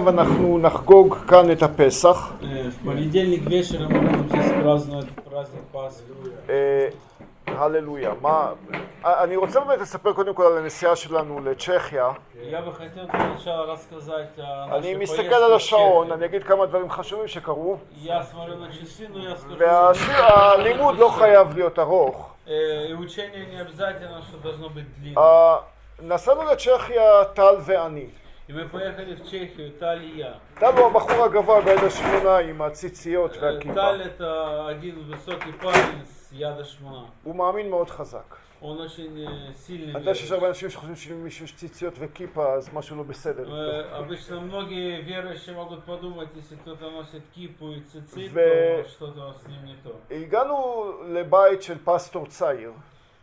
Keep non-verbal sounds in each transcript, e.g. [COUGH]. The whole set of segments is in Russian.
הערב אנחנו נחגוג כאן את הפסח. אה, הללויה. אה, אני רוצה באמת לספר קודם כל על הנסיעה שלנו לצ'כיה. אני מסתכל על השעון, אני אגיד כמה דברים חשובים שקרו. והלימוד לא חייב להיות ארוך. אה, נסענו לצ'כיה טל ואני. И мы поехали в Чехию, Таль и я. טל הוא הבחור הגבוה בין השמונה עם הציציות Э, והכיפה. Таль это один высокий парень с Яда Шмуна. הוא מאמין מאוד חזק. Он очень э, сильный. אני יודע שיש верующий. הרבה אנשים שחושבים שאם מישהו יש ציציות וכיפה אז משהו לא בסדר. איתו. Э, Обычно многие верующие могут подумать, если кто-то носит кипу и цицит, В- то что-то с ним не то. הגענו לבית של פסטור צעיר,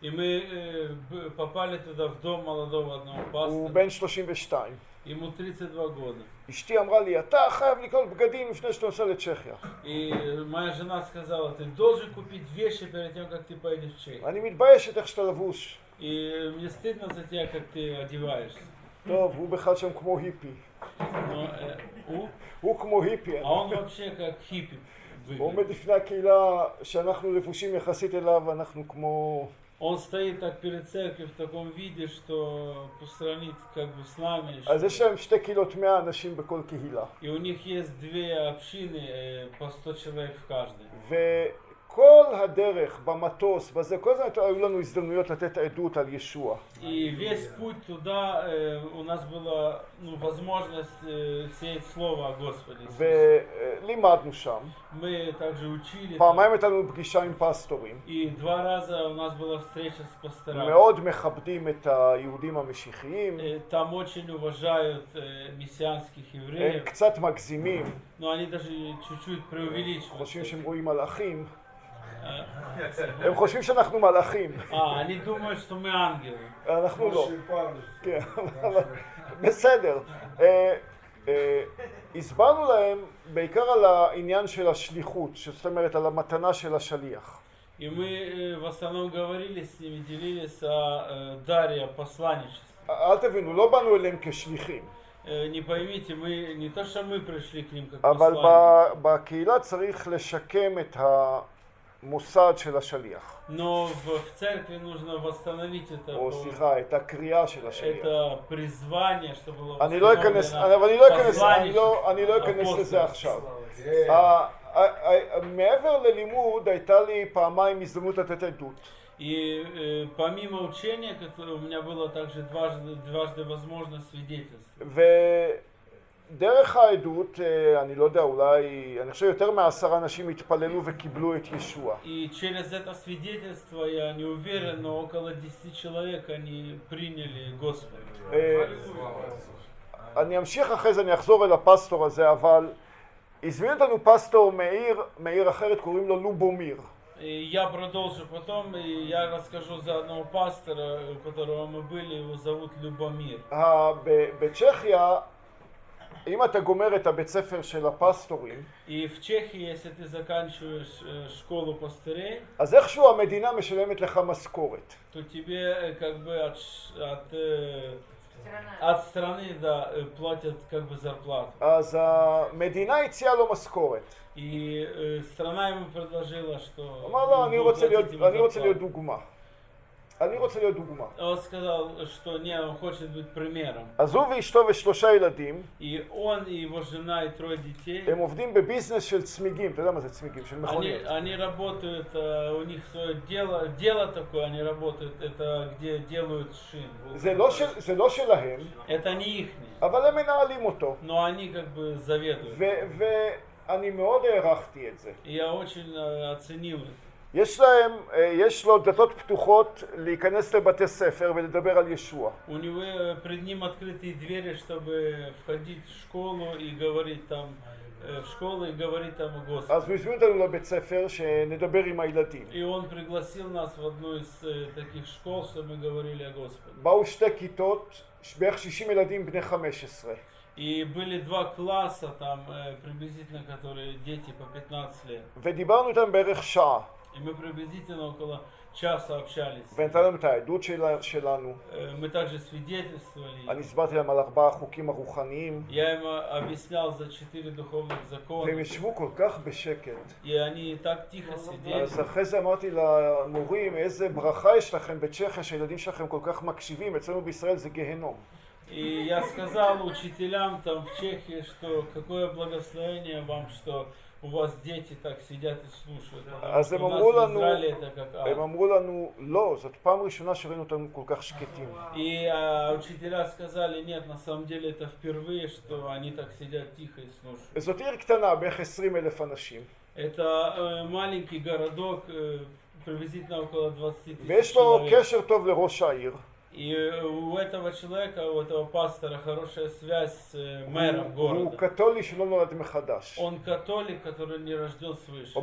И мы э, б- попали туда в дом молодого одного הוא пастора. בן 32. Ему 32 года. Ишти амрали, אתה חייב לקנות בגדים לפני שאתה נוסע לצ'כיה. И моя жена сказала, ты должен купить вещи перед тем, как ты поедешь в Чехию. אני מתביישת איך שאתה לבוש. И мне стыдно за тебя, как ты одеваешься. טוב, הוא בכלל שם כמו היפי. הוא כמו היפי. ההון вообще как хиппи. הוא עומד לפני הקהילה שאנחנו לבושים יחסית אליו, אנחנו כמו... он стоит так перед церковью в таком виде, что сравнит как бы с нами. И у них есть две общины э, по 100 человек в каждой. וכל הדרך במטוס, בזה, כל הזמן היו לנו הזדמנויות לתת עדות על ישוע. И весь путь туда э, у нас была ну, возможность э, сеять слово о Господе. Иисусе. ולימדנו שם. Мы также учили. там. פעמיים הייתה לנו פגישה עם פסטורים. И два раза у нас была встреча с пасторами. מאוד מכבדים את היהודים המשיחיים. Э, Там очень уважают э, мессианских הם евреев, קצת מגזימים, но они даже чуть-чуть преувеличивают. חושבים это. שהם רואים מלאכים. הם חושבים שאנחנו מלאכים. אה, אני דומה שאתה מאנגל. אנחנו לא. כן, בסדר. אה, אה, הסברנו להם בעיקר על העניין של השליחות, זאת אומרת על המתנה של השליח. Говорили с ними, делились אל תבינו, לא באנו אליהם כשליחים. Не поймите, мы, не то, что мы пришли к ним как אבל בקהילה צריך לשקם את ה... המוסד של השליח, но в, в церкви нужно восстановить это, או по- סליחה, את הקריאה של השליח. это призвание, чтобы было אני לא אכנס, восстановлено אבל אני לא אכנס, אני посланничество, לא- אני לא אכנס לזה апостольство. עכשיו. ה- ה- ה- מעבר ללימוד הייתה לי פעמיים הזדמנות לתת עדות. И э, помимо учения, которое у меня было также дважды, дважды возможность свидетельствовать. ודרך העדות, אה, אני לא יודע, אולי, אני חושב יותר מעשרה אנשים התפללו וקיבלו את ישוע. И через это свидетельство, я не уверен, но около 10 человек они приняли Господа. אה, אני אמשיך אחרי זה, אני אחזור אל הפסטור הזה, אבל הזמין אותנו פסטור מעיר, מעיר אחרת, קוראים לו לובומיר. И я продолжу потом, и я расскажу за одного пастора, у которого мы были, его зовут Любомир. ה- ב- בצ'כיה, אם אתה גומר את הבית ספר של הפסטורים, И в Чехии, если ты заканчиваешь э, школу пастырей, אז איכשהו המדינה משלמת לך משכורת. то тебе э, как бы от, ш- от, э, от страны да, э, платят как бы зарплату. אז המדינה הציעה לו משכורת. И э, страна ему предложила, что... הוא אמר לו, אני будут רוצה להיות, платить ему אני רוצה להיות зарплату. דוגמה. אני רוצה להיות דוגמה. Он сказал, что не, он хочет быть примером. אז הוא ואשתו ושלושה ילדים, И он, и его жена, и трое детей, הם עובדים בביזנס של צמיגים, אתה יודע מה זה צמיגים? של они, מכוניות. они работают, э, у них свое дело, дело такое, они работают, это где делают шин. זה לא, של, זה לא שלהם, Это не их, אבל הם מנהלים אותו. но они как бы заведуют. ו- ואני מאוד הערכתי את זה. И я очень э, оценил это. יש להם, אה, יש לו דלתות פתוחות להיכנס לבתי ספר ולדבר על ישוע. У него э, пред ним открытые двери, чтобы входить в школу и говорить там, э, в школу и говорить там о Господе. אז הוא הזמין אותנו לבית ספר שנדבר עם הילדים. И он пригласил нас в одну из э, таких школ, чтобы мы говорили о Господе. באו שתי כיתות, בערך 60 ילדים בני 15. И были два класса там э, приблизительно, которые дети по 15 лет. ודיברנו איתם בערך שעה, И мы приблизительно около часа общались. ונתן להם את העדות שלה- שלנו. Э, Мы также свидетельствовали. אני הסברתי להם על ארבעה החוקים הרוחניים, Я им э, объяснял за четыре духовных закона. והם ישבו כל כך בשקט. И они так тихо сидели. אז אחרי זה אמרתי למורים, איזה ברכה יש לכם בצ'כיה שהילדים שלכם כל כך מקשיבים, אצלנו בישראל זה גיהנום. И я сказал учителям там в Чехии, что какое благословение вам, что у вас дети так сидят и слушают. Потому אז что הם у нас אמרו в לנו, Израиле это как הם ад. אמרו לנו, לא, זאת פעם ראשונה שראינו אותם כל כך שקטים. И а, учителя сказали, нет, на самом деле это впервые, что они так сидят тихо и слушают. זאת עיר קטנה, בערך 20 אלף אנשים, Это э, маленький городок, э, приблизительно около 20 тысяч ויש לו человек. קשר טוב לראש העיר, и э, у этого человека, у этого пастора хорошая связь с э, мэром города. Он католик, который не рожден свыше.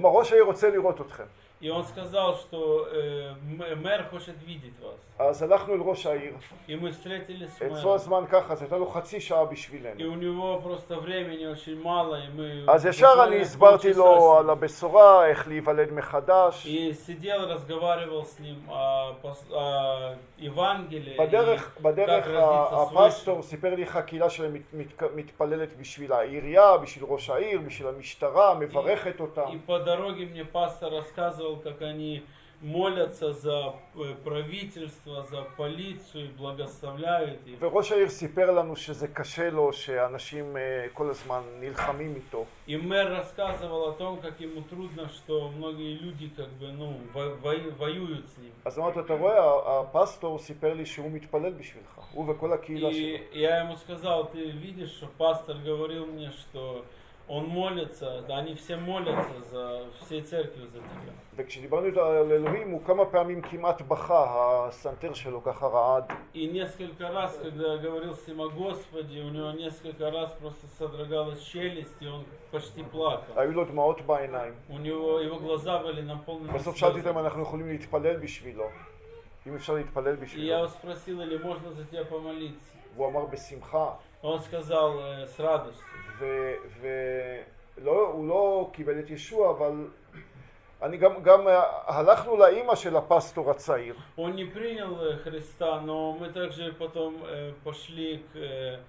הוא אמר, ראש העיר רוצה לראות אתכם. И он сказал, что э, м- мэр хочет видеть вас. אז הלכנו אל ראש העיר, И мы встретились с אצלו мэром. הזמן ככה, אז הייתה לו חצי שעה И בשבילנו. у него просто времени очень мало, и мы... אז ישר буквально אני הסברתי полчаса לו с על ним. הבשורה, איך להיוולד מחדש. И сидел, разговаривал с ним о, пос- о Евангелии. בדרך, и בדרך как родиться הפסטור свыше. סיפר לי איך הקהילה שלהם מת- מת- מתפללת בשביל העירייה, בשביל ראש העיר, בשביל המשטרה, מברכת אותם. И по дороге мне пастор рассказывал, как они молятся за э, правительство, за полицию, благословляют их. וראש העיר סיפר לנו שזה קשה לו, שאנשים אה, כל הזמן נלחמים איתו. И мэр рассказывал о том, как ему трудно, что многие люди как бы, ну, во- во- воюют с ним. אז אמרתי לו, אתה רואה, הפסטור סיפר לי שהוא מתפלל בשבילך, הוא וכל הקהילה И שלו. я ему сказал, ты видишь, что пастор говорил мне, что он молится, да, они все молятся за всей церкви за тебя. וכשדיברנו איתו על אלוהים, הוא כמה פעמים כמעט בכה, הסנטר שלו ככה רעד. И несколько раз, когда я говорил с ним о Господе, у него несколько раз просто содрогалась челюсть, и он почти плакал. היו לו דמעות בעיניים. У него, его глаза были наполнены בסוף שאלתי אותם, слезами. אנחנו יכולים להתפלל בשבילו. אם אפשר להתפלל И я בשבילו. его спросил, или можно за тебя помолиться? והוא אמר בשמחה. Он сказал э, с радостью. והוא לא קיבל את ישוע, אבל אני גם, גם אה, הלכנו לאימא של הפסטור הצעיר, Он не принял э, Христа, но мы также потом э, пошли к э,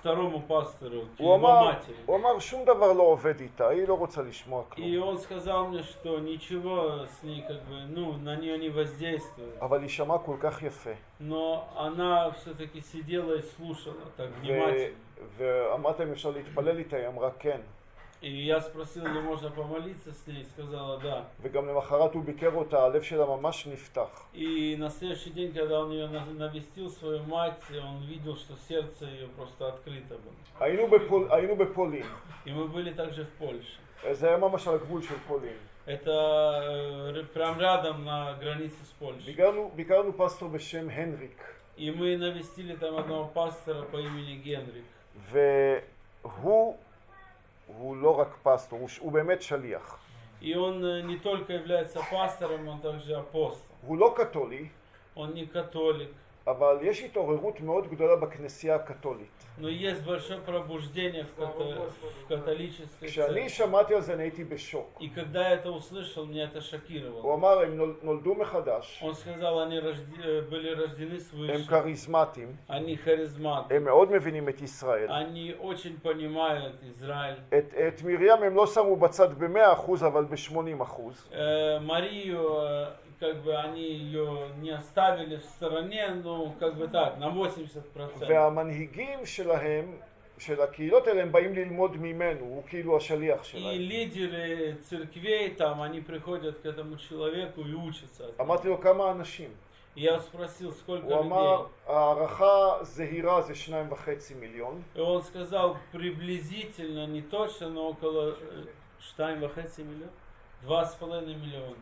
второму пастору, к הוא его אמר, матери. הוא אמר שום דבר לא עובד איתה, היא לא רוצה לשמוע И כלום, он сказал мне, что ничего с ней как бы, ну, на нее не воздействует. אבל היא שמעה כל כך יפה. Но она все-таки сидела и слушала так ו- внимательно. ואמרת אם אפשר להתפלל איתה, היא אמרה כן. И я спросил, или можно помолиться с ней, сказала да. וגם למחרת הוא ביקר אותה, הלב שלה ממש נפתח. И на следующий день, когда он ее на- навестил, свою мать, он видел, что сердце ее просто открыто было. היינו, בפול, היינו בפולין, И мы были также в Польше. זה היה ממש על הגבול של פולין. Это э, р- прям рядом на границе с Польшей. ביקרנו, ביקרנו פסטור בשם הנריק, И мы навестили там одного пастора по имени Генрик. והוא הוא לא רק פסטור, הוא, ש- הוא באמת שליח. И он э, не только является пастором, он также апостол. הוא לא קתולי, Он не католик, אבל יש התעוררות מאוד גדולה בכנסייה הקתולית. כשאני שמעתי על זה אני הייתי בשוק. הוא אמר הם נולדו מחדש. הם כריזמטים. הם מאוד מבינים את ישראל. את, את מרים הם לא שמו בצד במאה אחוז אבל בשמונים אחוז как бы они ее не оставили в стороне, ну, как бы так, на 80%. והמנהיגים שלהם, של הקהילות האלה, הם באים ללמוד ממנו, הוא כאילו השליח И שלהם. лидеры церквей там, они приходят к этому человеку и учатся. от него. אמרתי לו כמה אנשים. И Я спросил, сколько הוא אמר, людей. הערכה זהירה זה שניים וחצי מיליון, И он сказал, приблизительно, не точно, но около э, штайн вахетси миллион. Два с половиной миллиона.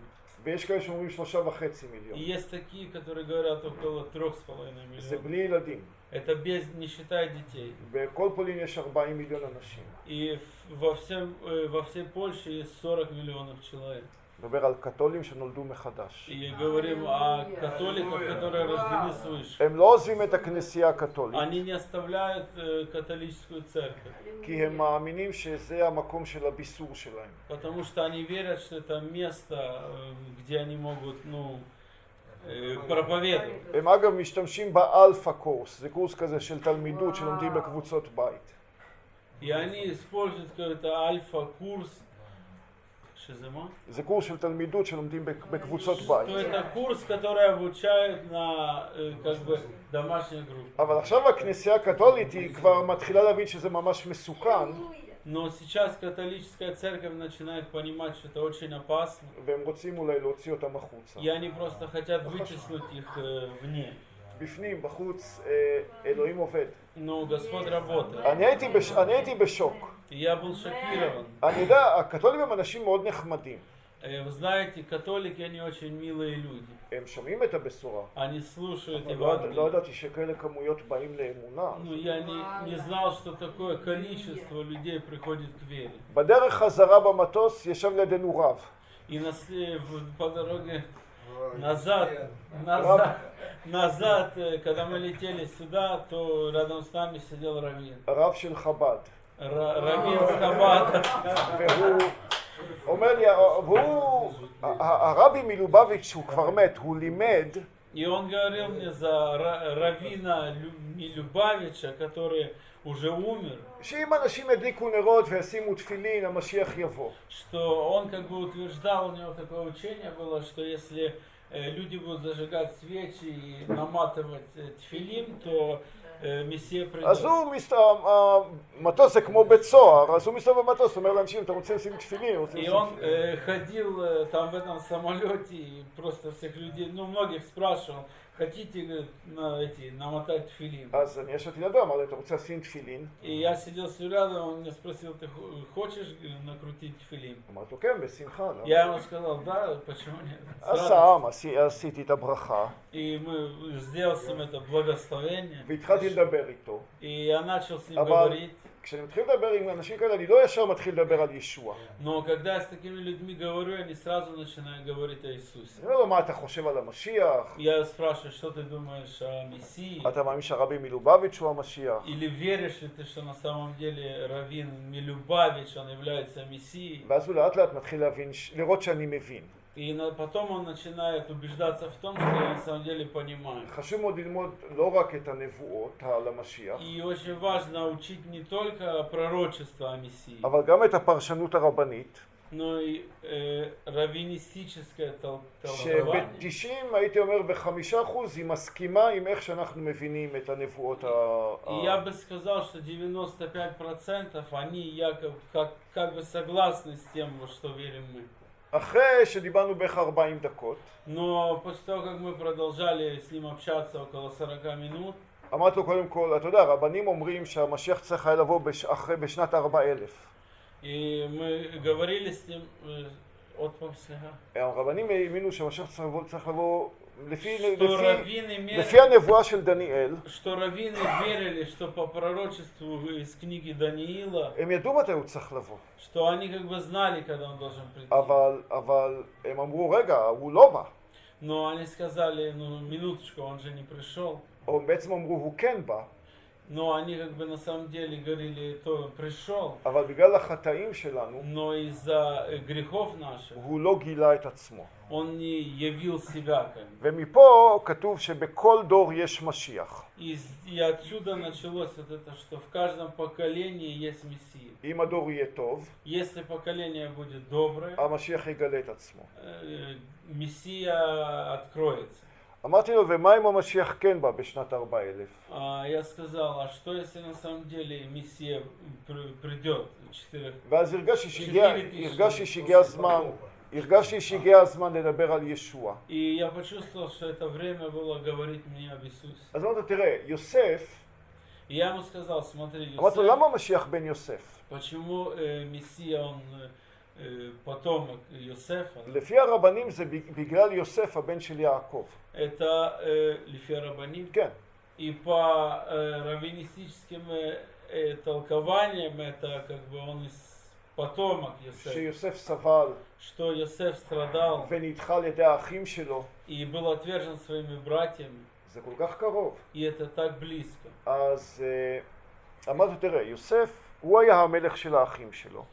ויש כאלה שאומרים שלושה וחצי И מיליון. есть такие, которые говорят около трех с половиной זה миллионов. בלי ילדים. Это без, не считая детей. בכל פולין יש 40 מיליון אנשים. И в- во, всем, э, во всей Польше есть 40 миллионов человек. מדבר על קתולים שנולדו מחדש. И говорим о католиках, которые рождены свыше. הם לא עוזבים את הכנסייה הקתולית, Они не оставляют э, католическую церковь, כי הם מאמינים שזה המקום של הביסור שלהם. потому что они верят, что это место, э, где они могут, ну, э, проповедовать. הם אגב משתמשים באלפא קורס, זה קורס כזה של תלמידות שלומדים בקבוצות בית. И они используют какой-то альфа-курс. Шизема? זה קורס של תלמידות שלומדים בק- בקבוצות То בית. это курс, который обучают на э, как бы домашней группе. אבל עכשיו הכנסייה הקתולית היא כבר מתחילה להבין שזה ממש מסוכן, Но сейчас католическая церковь начинает понимать, что это очень опасно. והם רוצים אולי להוציא אותם החוצה. И они просто хотят вытеснуть их э, вне. בפנים, בחוץ, אה, אלוהים עובד. Но Господь работает. אני הייתי, בש... אני הייתי בשוק. И я был шокирован. אני יודע, הקתולים הם אנשים מאוד נחמדים. Э, Вы знаете, католики, они очень милые люди. הם שומעים את הבשורה. Они слушают אבל לא, לא Евангелие. ידעתי שכאלה כמויות באים לאמונה. Ну, я не, не знал, что такое количество людей приходит к вере. בדרך חזרה במטוס ישב לידינו רב. И на, сле- в- по дороге назад, назад, назад, э, когда мы летели сюда, то рядом с нами сидел Равин. הרב של חב"ד. Ра- Равин с Хабада. והוא אומר לי, והוא, ה- ה- הרבי מלובביץ' שהוא כבר מת, הוא לימד И он говорил мне за Ра- Равина Лю- Милюбавича, который уже умер, שאם אנשים ידליקו נרות וישימו תפילין, המשיח יבוא. что он как бы утверждал, у него такое учение было, что если э, люди будут зажигать свечи и наматывать э, тфилин, то э, Мессия אז придет. הוא, מסת... המטוס זה כמו בית סוהר, אז הוא מסתובב במטוס, אומר לאנשים, אתה רוצה לשים תפילין? רוצים И לשים он תפילין?" э, ходил э, там в этом самолете и просто всех людей, ну многих спрашивал, хотите, говорит, на эти, намотать филин. А замешать а это у тебя син филин. И я сидел с рядом, он меня спросил, ты хочешь накрутить филин? Ну, а я ему сказал, да, почему нет? А сам, а, а сити это браха. И мы сделал с ним это благословение. И я начал с ним говорить. כשאני מתחיל לדבר עם אנשים כאלה, אני לא ישר מתחיל לדבר על ישוע. Но когда я с такими людьми говорю, они сразу начинают говорить о Иисусе. אני אומר לו, מה אתה חושב על המשיח? Я спрашиваю, что ты думаешь о Мессии? אתה מאמין שהרבי מלובביץ' הוא המשיח? Или веришь ли ты, что на самом деле Равин Милюбавич, он является Мессией? ואז הוא לאט לאט מתחיל להבין, לראות שאני מבין. И на- потом он начинает убеждаться в том, что я на самом деле понимаю. חשוב מאוד ללמוד לא רק את הנבואות על המשיח, И очень важно учить не только пророчество о Мессии, אבל גם את הפרשנות הרבנית, но и э, раввинистическое тол- толкование. שב-90, הייתי אומר, בחמישה אחוז, היא מסכימה עם איך שאנחנו מבינים את הנבואות ה... И я бы сказал, что 95% они якобы как, как бы согласны с тем, во что верим мы. אחרי שדיברנו בערך 40 דקות, Но после того, как мы продолжали с ним общаться около 40 минут, אמרתי לו קודם כל, אתה יודע, רבנים אומרים שהמשיח צריך היה לבוא בש... אחרי, בשנת 4000. и мы говорили с ним, э, от Памсляха, הרבנים האמינו שהמשיח צריך לבוא, צריך לבוא לפי, что לפי, раввины имели, לפי הנבואה של דניאל, что раввины верили, что по пророчеству из книги Даниила, הם ידעו מתי הוא צריך לבוא. что они как бы знали, когда он должен прийти. אבל, אבל הם אמרו, רגע, הוא לא בא. Но они сказали, ну минуточку, он же не пришел. או בעצם אמרו, הוא כן בא, Но они как бы на самом деле говорили, то пришел. Но из-за э, грехов наших он не явил себя. Как и, и отсюда началось вот это, что в каждом поколении есть Мессия. Если поколение будет доброе, э, э, Мессия откроется. אמרתי לו, ומה אם המשיח כן בא בשנת 4000? А я сказал, а что если на самом деле Мессия при- придет в четырех ואז הרגשתי שהגיע, הרגשתי שהגיע הזמן, הרגשתי שהגיע הזמן לדבר על ישוע. И я почувствовал, что это время было говорить мне об Иисусе. אז אמרתי לו, תראה, יוסף, И я ему сказал, смотри, אמרתי לו, Иосиф, למה המשיח בן יוסף? почему э, Мессия, он э, э, потомок Иосифа? לפי הרבנים זה בגלל יוסף הבן של יעקב. Это э, Лиферабаним. כן. И по э, раввинистическим э, э, толкованиям это как бы он из потомок Йосеф, שיוסף סבל что Йосеф страдал ונדחה על ידי האחים שלו, и был отвержен своими братьями, זה כל כך קרוב. и это так близко. אז אה, אמרתי, תראה, יוסף, הוא היה המלך של האחים שלו.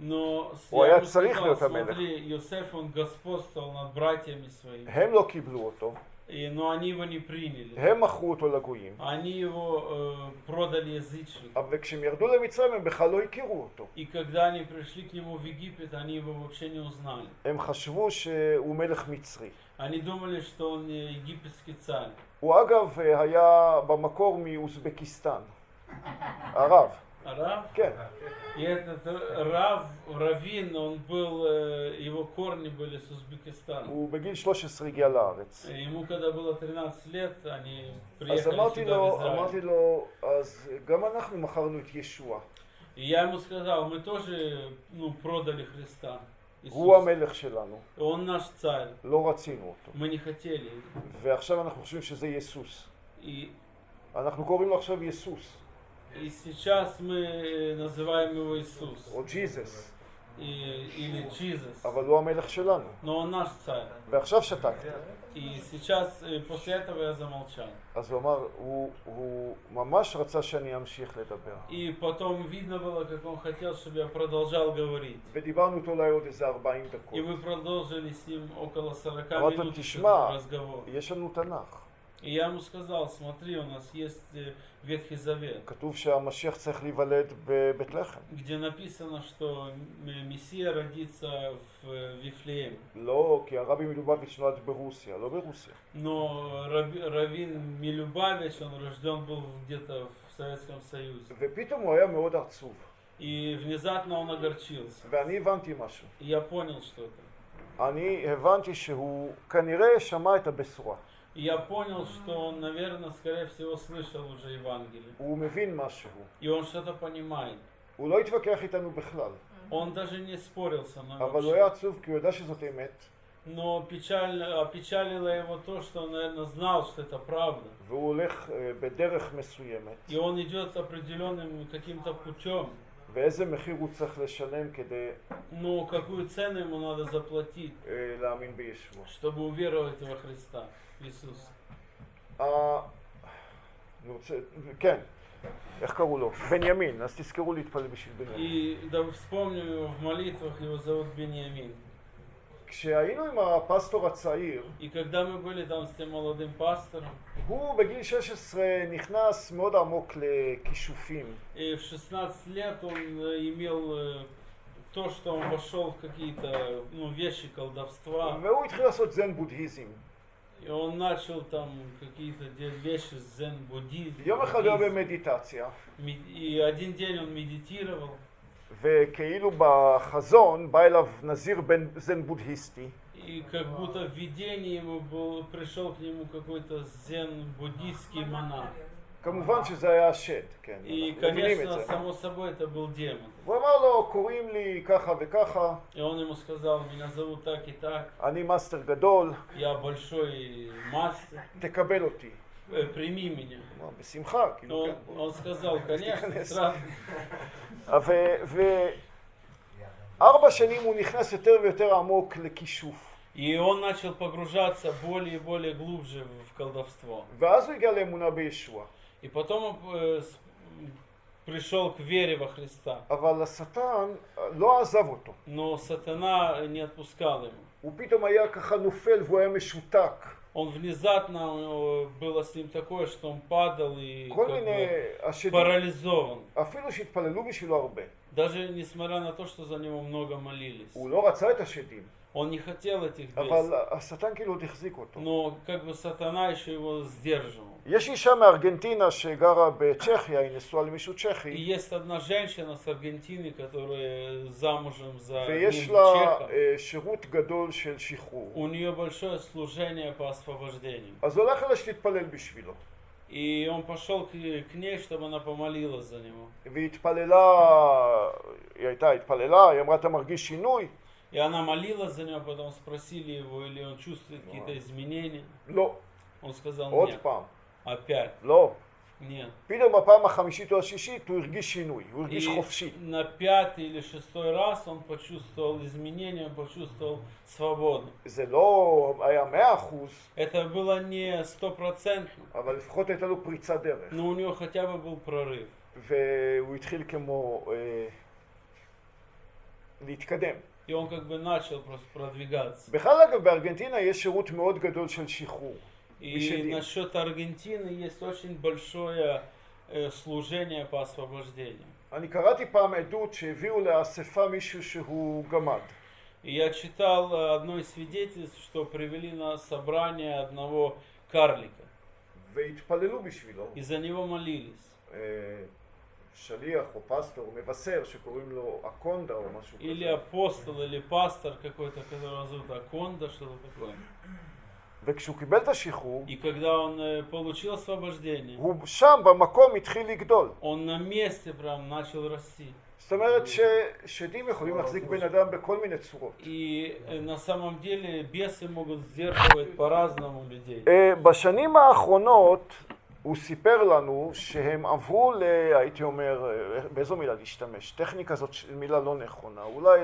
Но с- Ой, я я ему царих сказал, был Амелех. смотри, Йосеф, он господствовал над братьями своими, הם לא קיבלו אותו, и, но они его не приняли. הם מכרו אותו לגויים. Они его э, продали язычникам. אבל כשהם ירדו למצרים הם בכלל לא הכירו אותו. И когда они пришли к нему в Египет, они его вообще не узнали. הם חשבו שהוא מלך מצרי. Они думали, что он э, египетский царь. הוא אגב אה, היה במקור מאוזבקיסטן. [LAUGHS] הרב, Рав. כן. И этот э, Рав, Равин, он был, э, его корни были с Узбекистана. הוא בגיל 13 הגיע לארץ. Ему когда было 13 лет, они אז приехали אמרתי сюда в לו, Израиль. אמרתי לו, אז גם אנחנו מכרנו את ישוע. И я ему сказал, мы тоже ну, продали Христа. הוא Иисуса. המלך שלנו, Он наш царь. לא רצינו אותו. Мы не хотели. ועכשיו אנחנו חושבים שזה יסוס. И, אנחנו קוראים לו עכשיו יסוס, и сейчас мы называем его Иисус. או ג'יזס, И- или Jesus. אבל הוא המלך שלנו. Но он наш царь. ועכשיו שתקתי. И сейчас, э, после этого я замолчал. אז הוא אמר, הוא, הוא ממש רצה שאני אמשיך לדבר. И потом видно было, как он хотел, чтобы я продолжал говорить. ודיברנו איתו אולי עוד איזה 40 דקות. И мы продолжили с ним около 40 Вот он минут тишма. этот разговор. יש לנו תנ"ך. И я ему сказал, смотри, у нас есть э, Ветхий Завет, כתוב שהמשיח צריך להיוולד בבית לחם. где написано, что м- Мессия родится в э, Вифлееме. לא, כי הרבי מלובביץ' נולד ברוסיה, לא ברוסיה. Но Раби- Равин Милюбавич, он рожден был где-то в Советском Союзе. ופתאום הוא היה מאוד עצוב. И внезапно он огорчился. ואני הבנתי משהו. И я понял что-то. אני הבנתי שהוא כנראה שמע את הבשורה. И я понял, что он, наверное, скорее всего, слышал уже Евангелие. הוא מבין משהו. И он что-то понимает. הוא לא התווכח איתנו בכלל. Он даже не спорил со мной אבל הוא вообще. היה עצוב כי הוא ידע שזאת אמת. Но печаль, опечалило его то, что он, наверное, знал, что это правда. והוא הולך אה, בדרך מסוימת. И он идет определенным каким-то путем. ואיזה מחיר הוא צריך לשלם כדי Но какую цену ему надо заплатить, אה, להאמין בישוע. чтобы уверовать во Христа, в Иисуса? ה- אני רוצה, כן, איך קראו לו? בנימין, אז תזכרו להתפלל בשביל בנימין. И да вспомним его в молитвах, его зовут Бениамин. כשהיינו עם הפסטור הצעיר, И когда мы были там с тем молодым пастором, הוא בגיל 16 נכנס מאוד עמוק לכישופים. и в 16 лет он э, имел э, то, что он вошел в какие-то ну, вещи колдовства, והוא התחיל לעשות זן בודהיזם. и он начал там какие-то де- вещи зен-буддизм. יום אחד הוא היה буддизм. במדיטציה, Мед- И один день он медитировал, וכאילו בחזון בא אליו נזיר בן זן בודהיסטי, и как будто в видении ему был, пришел к нему какой-то зен-буддийский монах. כמובן שזה היה השד, כן, И, אנחנו מבינים את конечно, זה. само собой это был демон. הוא אמר לו, קוראים לי ככה וככה, И он ему сказал, меня зовут так и так, אני מאסטר גדול, я большой мастер, תקבל אותי. э, прими меня. הוא אמר, בשמחה, כאילו, Он, כן. בוא. он сказал, конечно, תיכנס. сразу. וארבע שנים הוא נכנס יותר ויותר עמוק לכישוף. И он начал погружаться более и более глубже в колдовство. ואז הוא הגיע לאמונה בישוע. И потом э, пришел к вере во Христа. Но сатана не отпускал его. Он внезапно, э, было с ним такое, что он падал и бы, парализован. Даже несмотря на то, что за него много молились. הוא לא רצה את השדים, Он не хотел этих אבל бесов. השטן כאילו עוד החזיק אותו. Но как бы сатана еще его сдерживал. יש אישה מארגנטינה שגרה בצ'כיה, היא נשואה למישהו И צ'כי, есть одна женщина с Аргентины, которая замужем за ויש одним לה чехом. אה, שירות גדול של שחרור. У нее большое служение по освобождению. אז הוא הלך אליה שתתפלל בשבילו. И он пошел к, к ней, чтобы она помолилась за него. והיא התפללה, היא הייתה, התפללה, היא אמרה, אתה מרגיש שינוי? И она молилась за него, потом спросили его, или он чувствует какие-то изменения. לא. Он сказал עוד нет. פעם, Опять. לא. Нет. פתאום בפעם החמישית או השישית הוא הרגיש שינוי, הוא הרגיש И חופשי. на пятый или шестой раз он почувствовал изменения, он почувствовал свободу. זה לא היה מאה אחוז, Это было не стопроцентно, אבל לפחות הייתה לו פריצת דרך. но у него хотя бы был прорыв. והוא התחיל כמו אה, להתקדם. И он как бы начал просто продвигаться. בכלל אגב בארגנטינה יש שירות מאוד גדול של שחרור. И Мишелин. насчет Аргентины есть очень большое э, служение по освобождению. אני קראתי פעם עדות שהביאו לאספה מישהו שהוא גמד. И я читал э, одно из свидетельств, что привели на собрание одного карлика. והתפללו בשבילו. И за него молились. אה, שליח או פסטור, מבשר, שקוראים לו אקונדה או משהו Или כזה. апостол, или пастор какой-то, которого зовут Аконда, что-то такое. וכשהוא קיבל את השחרור, И когда он э, получил освобождение, הוא שם במקום התחיל לגדול. он на месте прям начал расти. זאת אומרת ששדים יכולים להחזיק בן אדם בכל מיני צורות. И э, на самом деле бесы могут сдерживать по-разному людей. אה, בשנים האחרונות הוא סיפר לנו שהם עברו ל... הייתי אומר, אה, באיזו מילה להשתמש? טכניקה זאת ש- מילה לא נכונה, אולי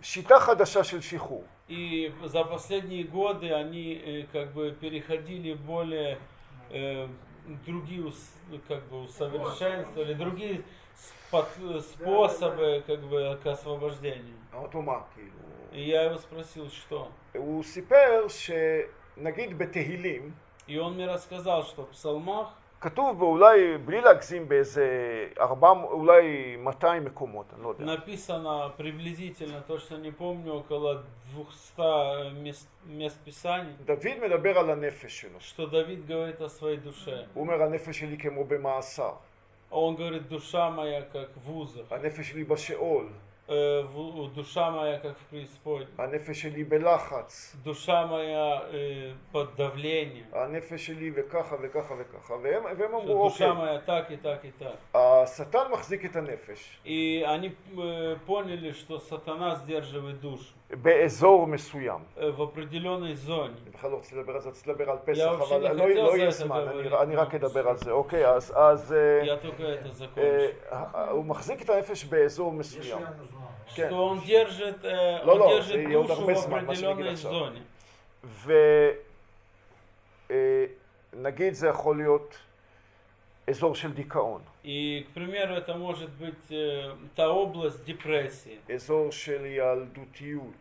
לשיטה חדשה של שחרור. И за последние годы они э, как бы переходили более э, другие ус- как бы усовершенствовали, другие спот- способы как бы к освобождению. אמרתי לו מה, כאילו... И я его спросил, что. הוא סיפר שנגיד בתהילים, И он мне рассказал, что в псалмах כתוב בו אולי, בלי להגזים באיזה 400, אולי 200 מקומות, אני לא יודע. написано приблизительно, точно не помню, около 200 мест, мест Писаний, דוד מדבר על הנפש שלו. что Давид говорит о своей душе. הוא אומר, הנפש שלי כמו במאסר, А Он говорит, душа моя как в узах, הנפש שלי בשאול, э, в- душа моя как в преисподней, הנפש שלי בלחץ, душа моя э, под давлением, הנפש שלי וככה וככה וככה. והם, והם что אמרו, душа אוקיי, моя так и так и так. השטן מחזיק את הנפש И они э, поняли, что сатана сдерживает душу באזור מסוים. ובפרדילוני זון. אני בכלל לא רוצה לדבר על זה, רציתי לדבר על פסח, אבל לא, לא יהיה זמן, אני רק אדבר על זה, אוקיי? אז... אה, אה, הוא מחזיק את הנפש באזור מסוים. יש לנו זמן. לא, לא, זה יהיה עוד הרבה זמן, מה שאני אגיד עכשיו. ונגיד э, זה יכול להיות... אזור של דיכאון, И, к примеру, это может быть э, та область депрессии, אזור של ילדותיות,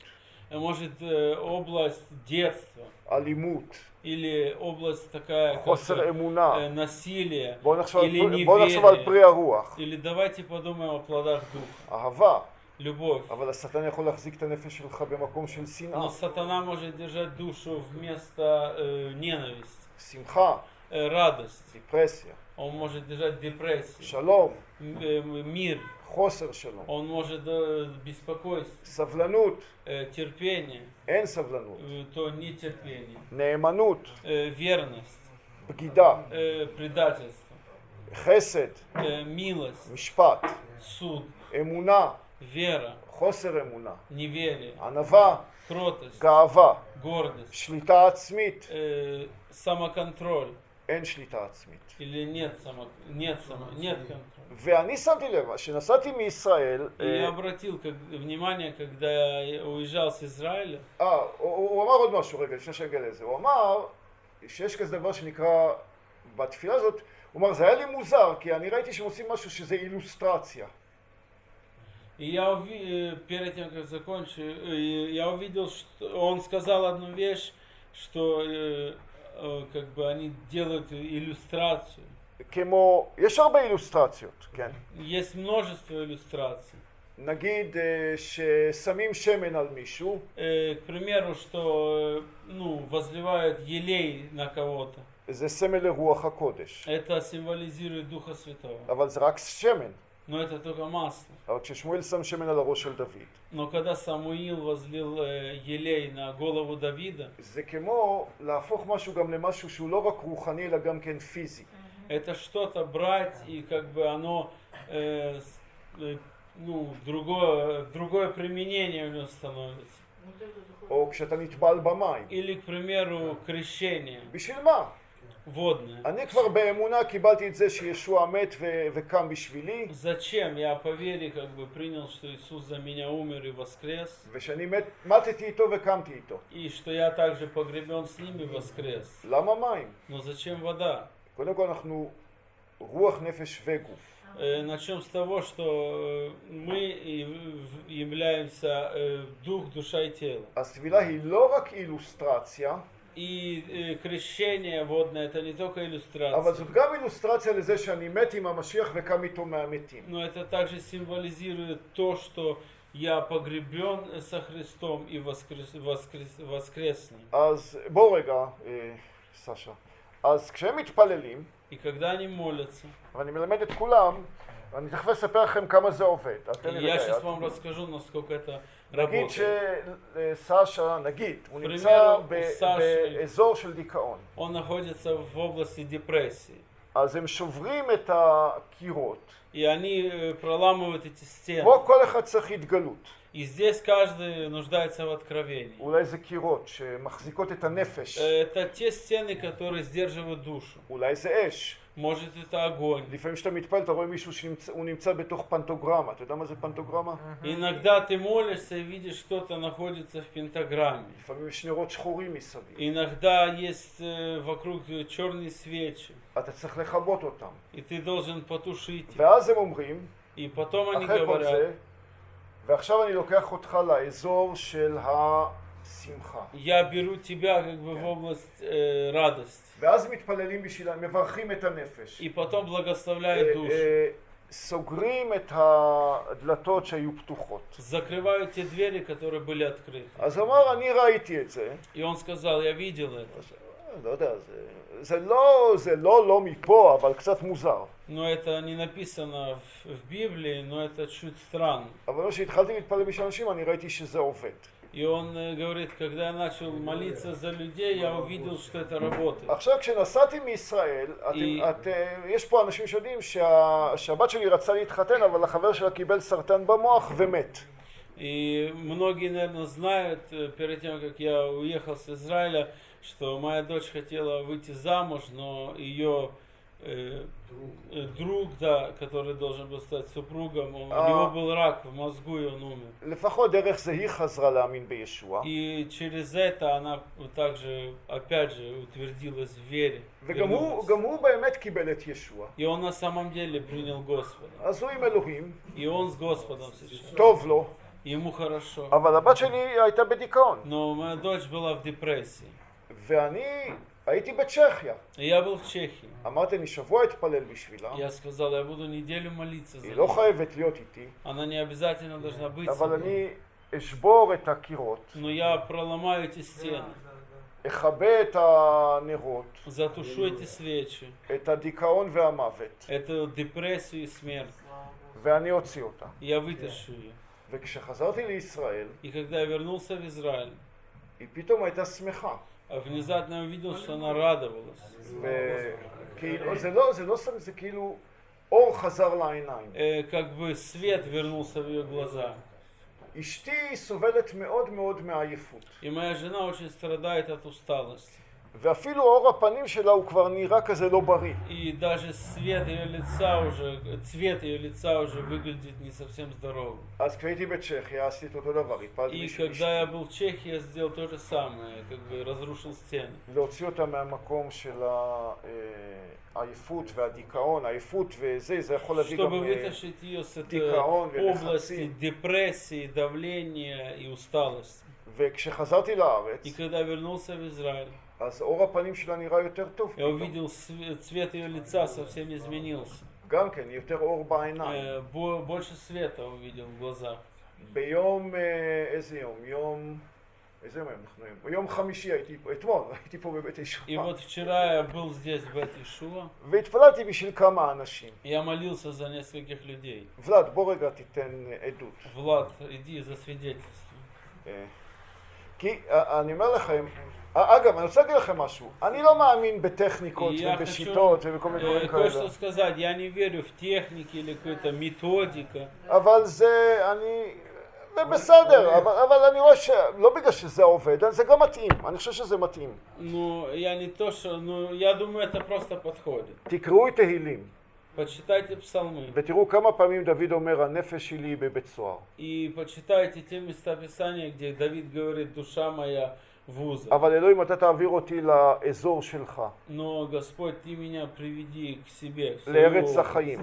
э, может э, область детства אלימות, или область такая, как חוסר э, אמונה. насилие. בואו נחשוב, על или פרי- בואו נחשוב על неверие. פרי הרוח, Или давайте подумаем о плодах духа. אהבה, Любовь. אבל השטן יכול להחזיק את הנפש שלך במקום של שנאה, Но сатана может держать душу вместо э, ненависти, שמחה, э, радости. דיפרסיה, Он может держать депрессию, שלום, м- э, мир. חוסר שלום, Он может э, беспокойство, סבלנות, э, терпение, אין סבלנות, э, то нетерпение, נאמנות, э, верность, בגידה, э, предательство, חסד, э, mилость, משפט, суд, אמונה, вера, חוסר אמונה, неверие, ענווה, кротость, גאווה, гордость, שליטה עצמית, э, самоконтроль. אין שליטה עצמית. Или нет, само, нет, само, нет контроля. ואני שמתי לב, כשנסעתי מישראל, И я אה, обратил как, внимание, когда я уезжал с Израиля, אה, הוא, הוא אמר עוד משהו רגע, לפני שאני אגיע לזה, הוא אמר שיש כזה דבר שנקרא, בתפילה הזאת, הוא אמר, זה היה לי מוזר, כי אני ראיתי שהם עושים משהו שזה אילוסטרציה. и я уви- э, перед тем, как закончу, э, я увидел, что он сказал одну вещь, что э, э, как бы они делают иллюстрацию. כמו, יש הרבה אילוסטרציות, כן? Есть множество иллюстраций. נגיד אה, ששמים שמן על מישהו, Э, к примеру, что э, ну, возливают елей на кого-то. זה סמל לרוח הקודש, Это символизирует Духа Святого. אבל זה רק שמן. Но это только масло. אבל כששמואל שם שמן על הראש של דוד, Но когда Самуил возлил э, елей на голову Давида, זה כמו להפוך משהו גם למשהו שהוא לא רק רוחני אלא גם כן פיזי. это что-то брать и как бы оно э, с- э, ну другое другое применение у него становится. או כשאתה נטבל במים. Или, к примеру, крещение. בשביל מה? водное. אני כבר באמונה קיבלתי את זה שישוע מת ו- וקם בשבילי, Зачем? Я по вере как бы принял, что Иисус за меня умер и воскрес, ושאני מת, מתתי איתו וקמתי איתו. и что я также погребен с ним и воскрес. למה מים? Но зачем вода? קודם כל אנחנו רוח, נפש וגוף. Э, Начнем с того, что э, мы и- в- являемся э, дух, душа и тело. אז טבילה היא לא רק אילוסטרציה, И э, крещение водное это не только אבל иллюстрация, זאת גם אילוסטרציה לזה שאני מת עם המשיח וקם איתו מהמתים. но это также символизирует то, что я погребен со Христом и воскрес, воскрес, воскрес с ним. אז בוא רגע, אה, סשה. אז כשהם מתפללים, И когда они молятся, ואני מלמד את כולם, אני תכף אספר לכם כמה זה עובד. אז תן и לי я רגע сейчас יד. вам расскажу, насколько это נגיד работает. שסשה, נגיד, הוא פרימרו, נמצא ב- סשה. באזור של דיכאון. Он находится в области депрессии. אז הם שוברים את הקירות. И они э, проламывают эти стены. פה כל אחד צריך התגלות. И здесь каждый нуждается в откровении. אולי זה קירות שמחזיקות את הנפש. Это те стены, которые сдерживают душу. אולי זה אש. Может это огонь. לפעמים כשאתה מתפלל אתה רואה מישהו שהוא נמצא בתוך פנטוגרמה. אתה יודע מה זה פנטוגרמה? Иногда ты молишься и видишь, что-то находится в пентаграмме. לפעמים יש נרות שחורים מסביב. Иногда есть э, вокруг черные свечи. אתה צריך לכבות אותם. И ты должен потушить их. ואז הם אומרים, И потом они אחרי כל говорят, זה, ועכשיו אני לוקח אותך לאזור של השמחה. я беру тебя как бы в область э, радости. ואז מתפללים בשבילם, מברכים את הנפש. И потом אה, благословляют душу. אה, סוגרים את הדלתות שהיו פתוחות. Закрывают те двери, которые были открыты. אז הוא אמר, אני ראיתי את זה. И он сказал, я видел это. אז, אה, לא יודע, זה, זה לא, זה לא לא מפה, אבל קצת מוזר. Но это не написано в, в Библии, но это чуть странно. אבל כשהתחלתי להתפלל בשביל אנשים, אני ראיתי שזה עובד. И он э, говорит, когда я начал молиться за людей, я увидел, что это работает. עכשיו, כשנסעתי מישראל, אתם, היא- את, אה, יש פה אנשים שיודעים שה, שהבת שלי רצה להתחתן, אבל החבר שלה קיבל סרטן במוח ומת. И многие, наверное, знают, э, перед тем, как я уехал с Израиля, что моя дочь хотела выйти замуж, но ее Э, э, друг. да, который должен был стать супругом, он, а... у него был рак в мозгу, и он умер. И через это она вот также, опять же, утвердилась в вере. И он на самом деле принял Господа. И он с Господом сейчас. Ему хорошо. Но моя дочь была в депрессии. ואני הייתי בצ'כיה. И я был в Чехии. אמרתי, אני שבוע אתפלל בשבילה. Я сказал, я буду неделю молиться за היא לא нее. חייבת להיות איתי, Она не обязательно должна быть со אבל мной. אני אשבור את הקירות, Но я проломаю эти стены, אכבה את הנרות, затушу эти свечи, את הדיכאון והמוות, эту депрессию и смерть. ואני אוציא אותה. И я вытащу ее. וכשחזרתי לישראל, И когда я вернулся в Израиль, היא פתאום הייתה שמחה. а внезапно я увидел, что она радовалась. וכאילו, זה לא, זה לא סתם, זה כאילו אור חזר לעיניים. Э, как бы свет вернулся в ее глаза. אשתי סובלת מאוד מאוד מעייפות. И моя жена очень страдает от усталости. ואפילו אור הפנים שלה הוא כבר נראה כזה לא בריא. И даже свет ее лица уже, цвет ее лица уже выглядит не совсем здоровым. אז כשהייתי בצ'כיה עשיתי את אותו דבר, התפללתי И בשביל когда я אשתי, был в Чехии, я сделал то же самое, как бы разрушил стены. להוציא אותה מהמקום של העייפות והדיכאון, העייפות וזה, זה יכול להביא גם... Чтобы אה, вытащить ее с этой דיכאון области ולחצים. депрессии, давления и усталости. וכשחזרתי לארץ, И когда я вернулся в Израиль, אז אור הפנים שלה נראה יותר טוב. я פתאום. увидел све- цвет ее лица совсем изменился. גם כן, יותר אור בעיניים. Э, бо- Больше света увидел в глазах. ביום, אה, איזה יום? יום... איזה יום אנחנו היום? ביום חמישי הייתי פה, אתמול הייתי פה בבית И הישועה. вот вчера я был здесь, в этой Ишуа, והתפללתי בשביל כמה אנשים. я молился за нескольких людей. ולד, בוא רגע תיתן אה, עדות. Влад, иди за свидетельство. אה, כי אה, אני אומר לכם, אה, אגב, אני רוצה להגיד לכם משהו. אני לא מאמין בטכניקות И я ובשיטות хочу ובכל מיני э, דברים кое-что כאלה. сказать. Я не верю в техники или какую-то методика. אבל זה, אני... זה בסדר, אבל, אבל אני רואה שלא בגלל שזה עובד, זה גם מתאים, אני חושב שזה מתאים. Ну, я не то, что... Ну, я думаю, это просто подходит. תקראו את תהילים, Почитайте псалмы. ותראו כמה פעמים דוד אומר, הנפש שלי היא בבית סוהר. И почитайте те места Писания, где Давид говорит, душа моя в узах. אבל אלוהים, אתה תעביר אותי לאזור שלך, Но, Господь, Ты меня приведи к себе, в לארץ свою, החיים.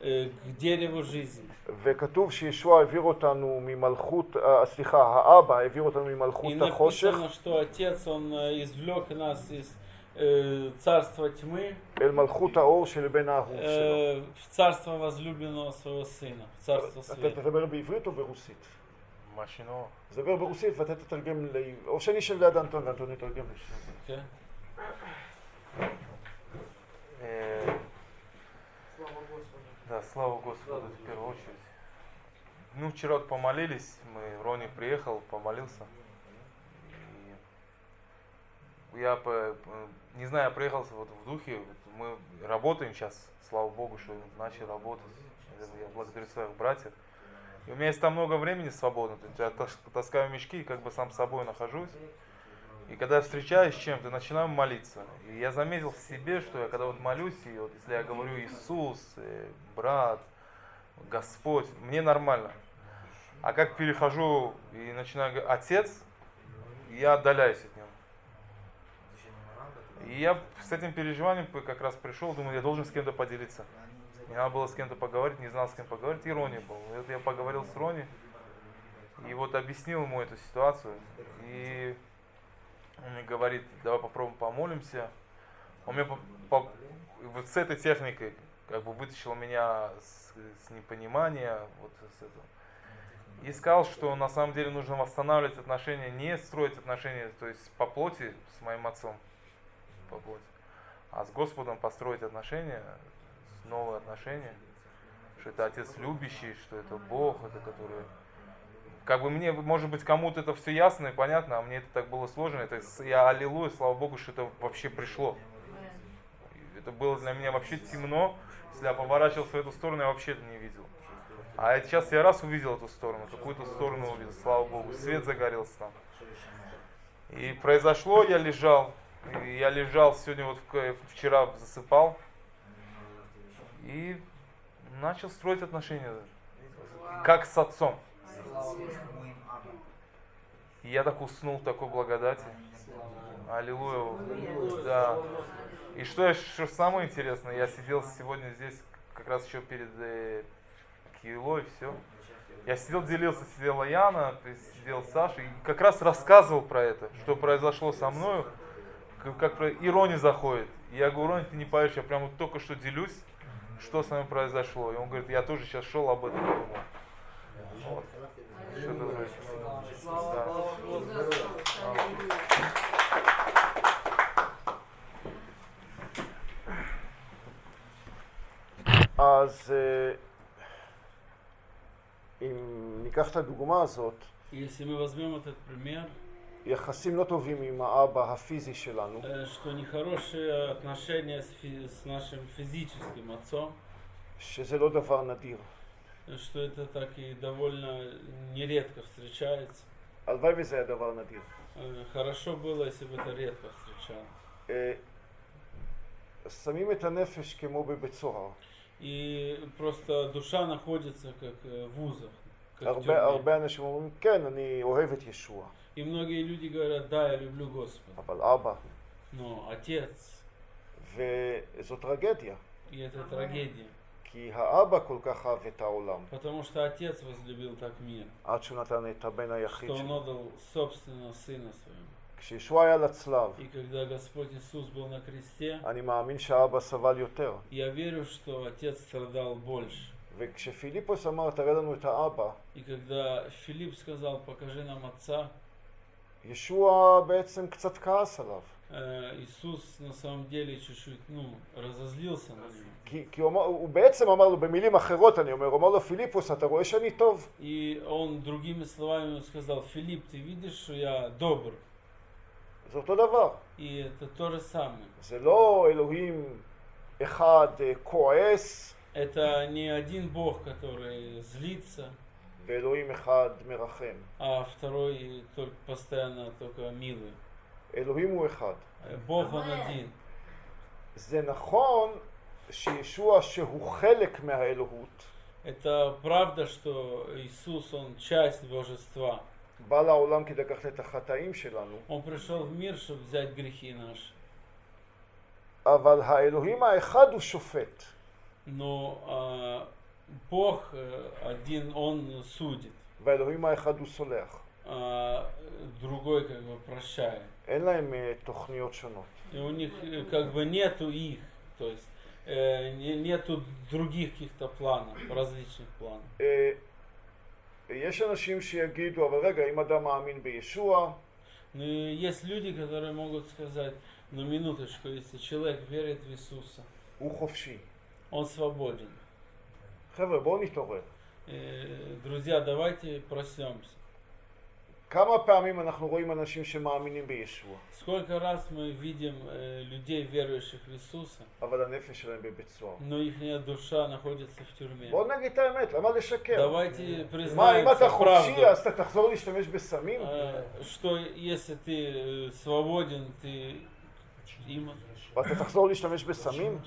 э, к дереву жизни. וכתוב שישוע העביר אותנו ממלכות, אה, סליחה, האבא העביר אותנו ממלכות И החושך написано, что Отец, Он э, извлек нас из э, царства тьмы אל מלכות האור של בן האהוב שלו. э, в царство возлюбленного своего Сына, в царство אתה света. תדבר בעברית או ברוסית? Машино. תדבר ברוסית ואתה תתרגם, ל... או שאני אשב ליד אנטון ואנטון יתרגם לי. Окей? Э, Да, слава Господу в первую очередь. Ну, вчера вот помолились, мы, Рони приехал, помолился. И я, по- по- не знаю, я приехал вот в духе, вот мы работаем сейчас, слава Богу, что начали работать. Я благодарю своих братьев. И у меня есть там много времени свободно, то есть я тас- таскаю мешки и как бы сам с собой нахожусь. И когда я встречаюсь с чем-то, начинаю молиться. И я заметил в себе, что я когда вот молюсь, и вот если я говорю Иисус, э, брат, Господь, мне нормально. А как перехожу и начинаю говорить Отец, я отдаляюсь от него. И я с этим переживанием как раз пришел, думаю, я должен с кем-то поделиться. Мне надо было с кем-то поговорить, не знал с кем поговорить, и Рони был. И вот я поговорил с Рони, и вот объяснил ему эту ситуацию. И он мне говорит, давай попробуем помолимся. Он мне по- по- вот с этой техникой как бы вытащил меня с, с непонимания, вот с этого. И сказал, что на самом деле нужно восстанавливать отношения, не строить отношения, то есть по плоти с моим отцом, по плоти, а с Господом построить отношения, новые отношения, что это Отец любящий, что это Бог, это который как бы мне, может быть, кому-то это все ясно и понятно, а мне это так было сложно. Это я аллилуйя, слава Богу, что это вообще пришло. Это было для меня вообще темно. Если я поворачивался в эту сторону, я вообще это не видел. А сейчас я раз увидел эту сторону, какую-то сторону увидел, слава Богу, свет загорелся там. И произошло, я лежал, я лежал сегодня вот вчера засыпал и начал строить отношения, как с отцом. И я так уснул в такой благодати. Аллилуйя. Да. И что, что самое интересное, я сидел сегодня здесь, как раз еще перед э, Киелой, все. Я сидел, делился, сидела Яна, сидел Саша, и как раз рассказывал про это, что произошло со мною, как, как про... и Рони заходит. Я говорю, Рони, ты не поверишь, я прямо только что делюсь, что с нами произошло. И он говорит, я тоже сейчас шел об этом думал. Вот. Что-то вроде. Да. אז אה, אם ניקח את הדוגמה הזאת, Если мы возьмем этот пример, יחסים לא טובים עם האבא הפיזי שלנו, э, что нехорошие отношения с, фи- с нашим физическим отцом, שזה לא דבר נדיר. э, что это так и довольно нередко встречается. הלוואי וזה היה דבר נדיר. Э, Хорошо было, если бы это редко встречалось. אה, שמים את הנפש כמו בבית סוהר. И просто душа находится как э, в узах. Как в הרבה, тюрьме. הרבה אנשים אומרים, כן, אני אוהב את ישוע, И многие люди говорят, да, я люблю Господа. אבל אבא, Но отец, וזו טרגדיה, и это трагедия. כי האבא כל כך אהב את העולם, Потому что отец возлюбил так мир, עד שהוא נתן את הבן היחיד что он שלו. отдал собственного сына своего. כשישוע היה לצלב, И когда Господь Иисус был на кресте, אני מאמין שהאבא סבל יותר. я верю, что отец страдал больше. וכשפיליפוס אמר, תראה לנו את האבא, ישוע בעצם קצת כעס עליו. э, Иисус на самом деле чуть-чуть, ну, разозлился на него. כי, כי הוא, אמר, הוא בעצם אמר לו, במילים אחרות אני אומר, הוא אמר לו, פיליפוס, אתה רואה שאני טוב? И он другими словами сказал, Филипп, ты видишь, что я добр? זה אותו דבר. И это то же самое. זה לא אלוהים אחד אה, כועס, Это не один Бог, который злится, ואלוהים אחד מרחם. а второй только постоянно только милый. אלוהים הוא אחד. Э, Бог он один. זה נכון שישוע שהוא חלק מהאלוהות, Это правда, что Иисус, Он часть божества. בא לעולם כדי לקחת את החטאים שלנו, Он пришел в мир, чтобы взять грехи наши. אבל האלוהים האחד הוא שופט. Но а, Бог э, один, Он судит, והאלוהים האחד הוא סולח. а другой как бы прощает. אין להם אה, תוכניות שונות. И у них э, как бы нету их, то есть э, не- нету других каких-то планов, различных планов. אה, יש אנשים שיגידו, אבל רגע, אם אדם מאמין בישוע, Но есть люди, которые могут сказать, ну минуточку, если человек верит в Иисуса, הוא חופשי. он свободен. חבר'ה, בואו נתעורר. Э, Друзья, давайте проснемся. כמה פעמים אנחנו רואים אנשים שמאמינים בישוע, Сколько раз мы видим э, людей, верующих в Иисуса, אבל הנפש שלהם בבית סוהר. но их душа находится в тюрьме. בואו נגיד את האמת, למה לשקר? Давайте מה, אם אתה признаемся חופשי, правду, אז אתה תחזור להשתמש בסמים? э, что если ты э, свободен, ты им ואתה תחזור להשתמש בסמים?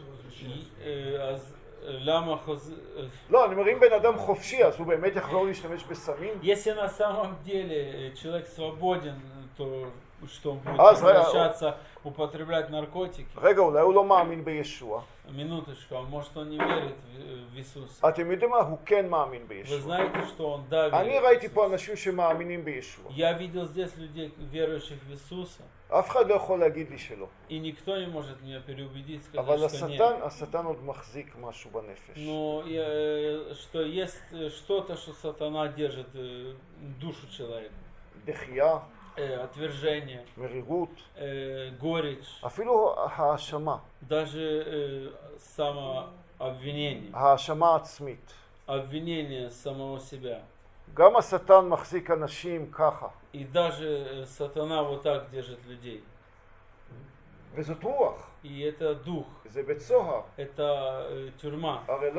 и, э, אז למה חוז... э, לא, אני אומר, אם בן אדם חופשי, אז הוא באמת יחזור להשתמש בסמים? Если на самом деле э, человек свободен, то что он будет אז возвращаться, употреблять наркотики. רגע, אולי הוא לא מאמין Минуточку, а может он не верит в Иисуса. А ты видимо הוא כן מאמין Вы знаете, что он да אני верит ראיתי в פה Иисуса. אנשים שמאמינים בישוע. Я видел здесь людей, верующих в Иисуса, אף אחד לא יכול и никто не может меня переубедить, אבל сказать, что нет. השטן, השטן עוד מחזיק משהו Но что есть э, что-то, что сатана держит э, душу человека. דחייה, отвержение, מרירות, э, горечь, אפילו האשמה, даже э, самообвинение. האשמה עצמית. Обвинение самого себя. גם השטן מחזיק אנשים ככה, И даже э, сатана вот так держит людей. И это дух. Это э, тюрьма. Не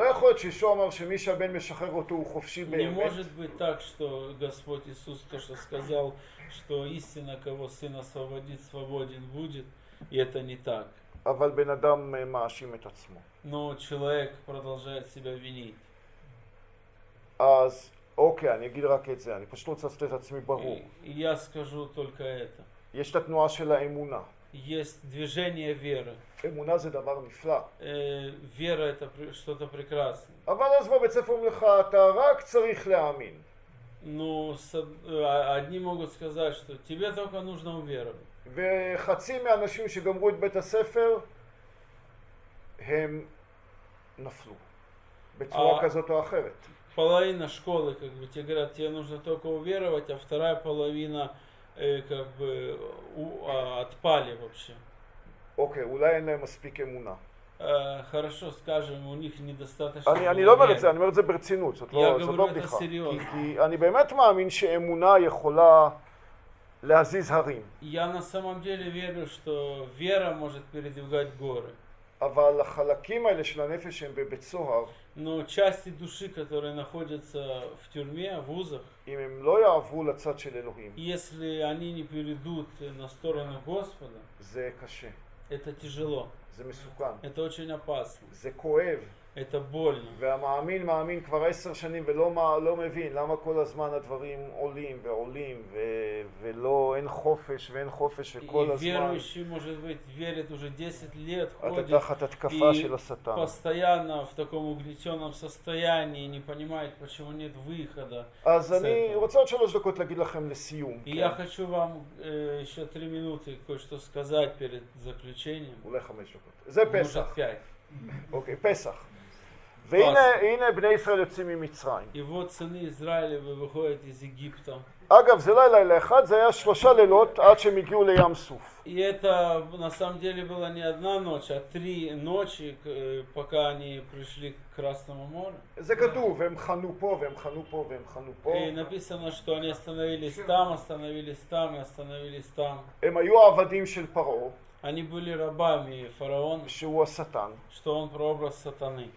может быть так, что Господь Иисус то, что сказал, что истина, кого Сын освободит, свободен будет. И это не так. Но человек продолжает себя винить. אז אוקיי, אני אגיד רק את זה, אני פשוט רוצה לעשות את עצמי ברור. יש את התנועה של האמונה Есть движение веры. אמונה זה דבר נפלא. Э, вера это пр- что-то прекрасное. אבל אז בבית ספר אומרים לך, אתה רק צריך להאמין. Ну, с од- а- одни могут сказать, что тебе только нужно уверовать. וחצי מהאנשים שגמרו את בית הספר, הם נפלו. בצורה אה. כזאת או אחרת. Половина школы, как бы, тебе говорят, тебе нужно только уверовать, а вторая половина, э, как бы, у- а, отпали вообще. אוקיי, אולי אין להם מספיק אמונה. Э, хорошо, скажем, у них недостаточно אני, אני לא אומר את веры. זה, אני אומר את זה ברצינות, זאת יא, לא, גם זאת לא לא את בדיחה. כי, הסיריון. כי אני באמת מאמין שאמונה יכולה להזיז הרים, Я на самом деле верю, что вера может передвигать горы. אבל החלקים האלה של הנפש שהם בבית סוהר, Но части души, которые находятся в тюрьме, в вузах, если они не перейдут на сторону Господа, это тяжело. Это очень опасно. זה כואב, это больно. והמאמין מאמין כבר עשר שנים ולא מה- לא מבין למה כל הזמן הדברים עולים ועולים ו, ולא, אין חופש ואין חופש וכל И הזמן верующий, может быть, верит уже 10 лет, אתה ходит תחת התקפה и של השטן. постоянно в таком угнетенном состоянии, не понимает, почему нет выхода. אז אני בסדר. רוצה עוד שלוש דקות להגיד לכם לסיום. И כן? я хочу вам э, еще три минуты кое-что сказать перед заключением. אולי חמש דקות. זה Может, פסח. пять. אוקיי, פסח. И вот сыны Израилевы выходят из Египта. אגב, זה לא היה לילה אחד, זה היה שלושה לילות עד שהם הגיעו לים סוף. И это на самом деле была не одна ночь, а три ночи, к- э, пока они пришли к Красному морю. זה כתוב, והם חנו פה, והם חנו פה, והם חנו פה. И написано, что они остановились там, остановились там и остановились там. הם היו העבדים של פרעה, Они были рабами фараона, שהוא השטן, что он прообраз сатаны.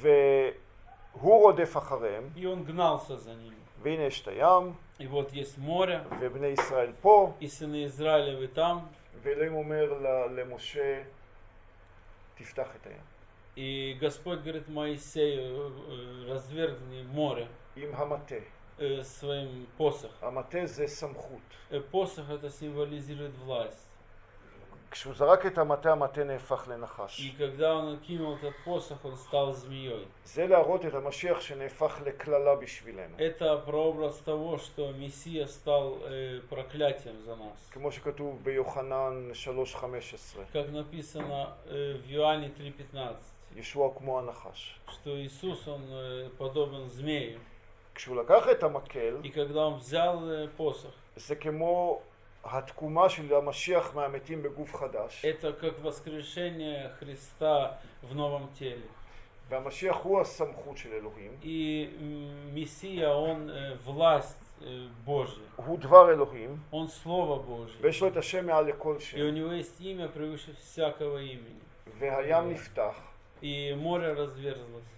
והוא רודף אחריהם, И он гнался за ними. והנה יש את הים, И вот есть море, ובני ישראל פה, и сыны Израилевы там, ואלוהים אומר ל- למשה, תפתח את הים. и Господь говорит Моисею, э, развергни море עם המטה. э, своим посохом. המטה זה סמכות. Э, Посох это символизирует власть. И когда он кинул этот посох, он стал змеей. זה להראות את המשיח שנהפך לקללה בשבילנו. Это прообраз того, что Мессия стал э, проклятием за нас. כמו שכתוב ביוחנן 3:15, Как написано э, в Иоанне 3.15, ישוע כמו הנחש. что Иисус, он э, подобен змею. כשהוא לקח את המקל, И когда он взял э, посох, זה כמו התקומה של המשיח מהמתים בגוף חדש, это как воскрешение Христа в новом теле. והמשיח הוא הסמכות של אלוהים, И м, Мессия, он э, власть э, Божья, הוא דבר אלוהים, он Слово Божье. ויש לו את השם מעל לכל И у שם, него есть имя превыше всякого имени. והים נפתח, И море разверзлось.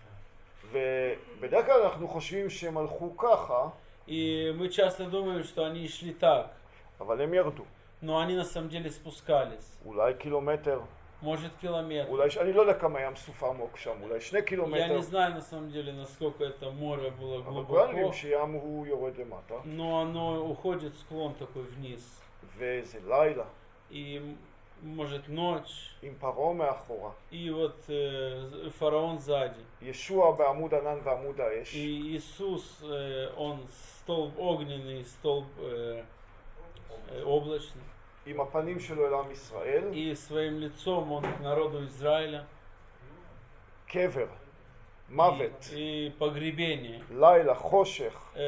ובדרך כלל אנחנו חושבים שהם הלכו ככה, И мы часто думаем, что они шли так, אבל הם ירדו. но они на самом деле спускались. אולי קילומטר, Может километр. אולי, אני לא יודע כמה ים סוף עמוק שם, אולי שני Я קילומטר, не знаю на самом деле, насколько это море было אבל כולם יודעים глубоко, שים הוא יורד למטה, но оно уходит склон такой вниз. וזה לילה, И м, может ночь, עם פרעה מאחורה, и вот э, фараон сзади. ישוע בעמוד ענן ועמוד האש, И Иисус, э, он столб огненный, столб э, э, облачный. עם הפנים שלו אל עם ישראל, И своим лицом он к народу Израиля. קבר, מוות, И, и погребение. לילה, חושך, Э,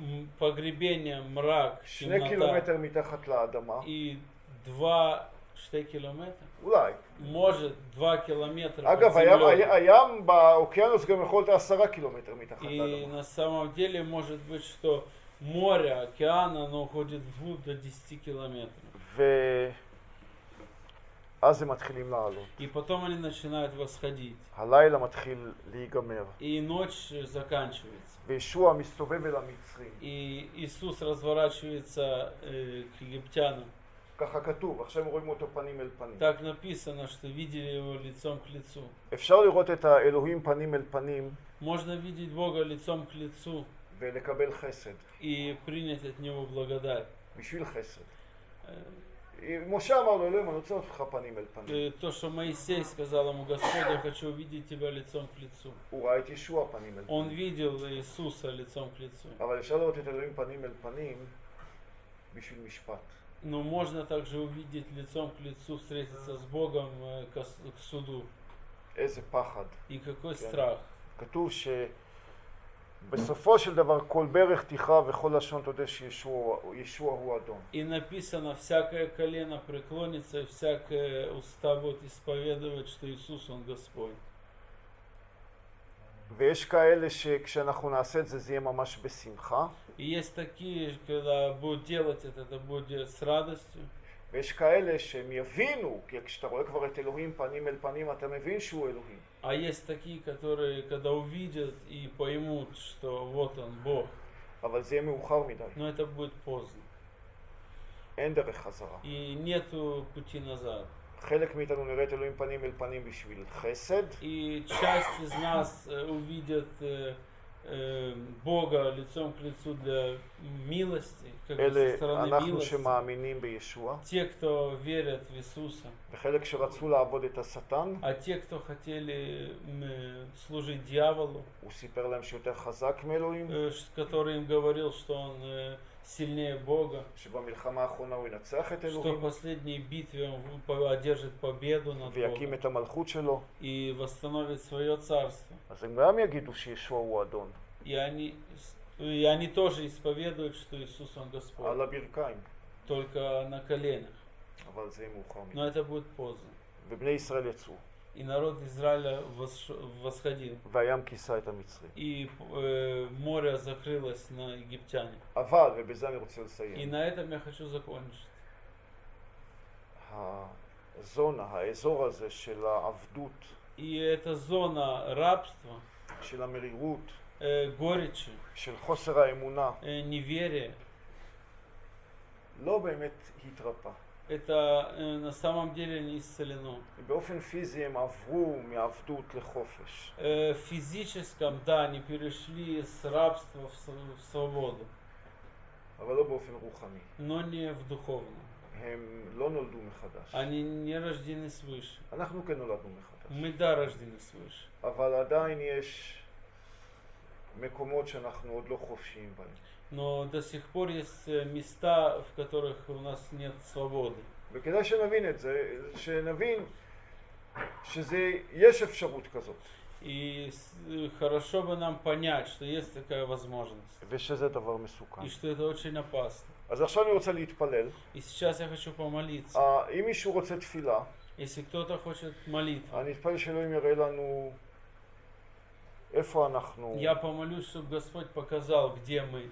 м, погребение, мрак, שני темнота. קילומטר מתחת לאדמה, И два, что километра? אולי. Может, два километра אגב, под הים, землей. הי- הים באוקיינוס גם יכול להיות עשרה קילומטר מתחת И לאדמה. на самом деле может быть, что море, океан, оно уходит вглубь до 10 километров. ואז הם מתחילים לעלות. И потом они начинают восходить. הלילה מתחיל להיגמר. И ночь заканчивается. וישוע מסתובב אל המצרים. И Иисус разворачивается э, к египтянам. ככה כתוב, עכשיו רואים אותו פנים אל פנים. Так написано, что видели его лицом к лицу. אפשר לראות את האלוהים פנים אל פנים Можно видеть Бога лицом к лицу ולקבל חסד. и принять от Него благодать. בשביל חסד. Э, משה אמר לו, אלוהים, אני רוצה לראות אותך פנים אל פנים. э, То, что Моисей сказал ему, Господь, я хочу увидеть тебя лицом к лицу. הוא ראה את ישוע פנים אל Он פנים. видел Иисуса лицом к лицу. אבל אפשר לראות את אלוהים פנים אל פנים בשביל משפט. Но можно также увидеть лицом к лицу, встретиться с Богом э, к ос- к суду. איזה פחד. И какой כן. страх. כתוב שבסופו של דבר כל ברך תכרע וכל לשון תודה שישוע ישוע הוא אדון. И написано, всякое колено преклонится, и всякое уста будет исповедовать, что Иисус, Он Господь. ויש כאלה שכשאנחנו נעשה את זה זה יהיה ממש בשמחה, И есть такие, когда будут делать это, это будет делать с радостью. ויש כאלה שהם יבינו, כי כשאתה רואה כבר את אלוהים פנים אל פנים אתה מבין שהוא אלוהים. А есть такие, которые, когда увидят и поймут, что вот Он, Бог, אבל זה יהיה מאוחר מדי, но это будет поздно. אין דרך חזרה. И нету пути назад. חלק מאיתנו נראה את אלוהים פנים אל פנים בשביל חסד, И часть из нас э, увидят э, э, Э, Бога лицом к лицу для милости, как бы со стороны милости. Те, кто верят в Иисуса. А те, кто хотели служить дьяволу, э, который им говорил, что он э, сильнее Бога, что в последней битве он одержит победу над Богом и восстановит свое царство. И они, и они тоже исповедуют, что Иисус он Господь. Только на коленях. Но это будет поздно ובני ישראל יצאו, И народ Израиля восш- восходил. והים כיסה את המצרים. И э, море закрылось на египтяне. אבל, ובזה אני רוצה И לסיים, на этом я хочу закончить. הזונה, האזור הזה של העבדות, И эта зона рабства, של המרירות, э, горечи, של חוסר האמונה, э, неверия, לא באמת התרפא. это э, на самом деле не исцелено. באופן פיזי הם עברו מעבדות לחופש. Э, в физическом, да, они перешли с рабства в, с- в свободу, אבל לא באופן רוחני. но не в духовном. הם לא נולדו מחדש. Они не рождены свыше. אנחנו כן נולדנו מחדש. Мы, да, рождены свыше. אבל עדיין יש מקומות שאנחנו עוד לא חופשיים בהם. Но до сих пор есть э, места, в которых у нас нет свободы. וכדאי שנבין את זה, שנבין שיש אפשרות כזאת, И с- э, хорошо бы нам понять, что есть такая возможность. ושזה דבר מסוכן. И что это очень опасно. אז עכשיו אני רוצה להתפלל. И сейчас я хочу помолиться. אה, אם מישהו רוצה תפילה, Если кто-то хочет молитву, אני אתפלל שאלוהים יראה לנו איפה אנחנו, я помолюсь, чтобы Господь показал, где мы,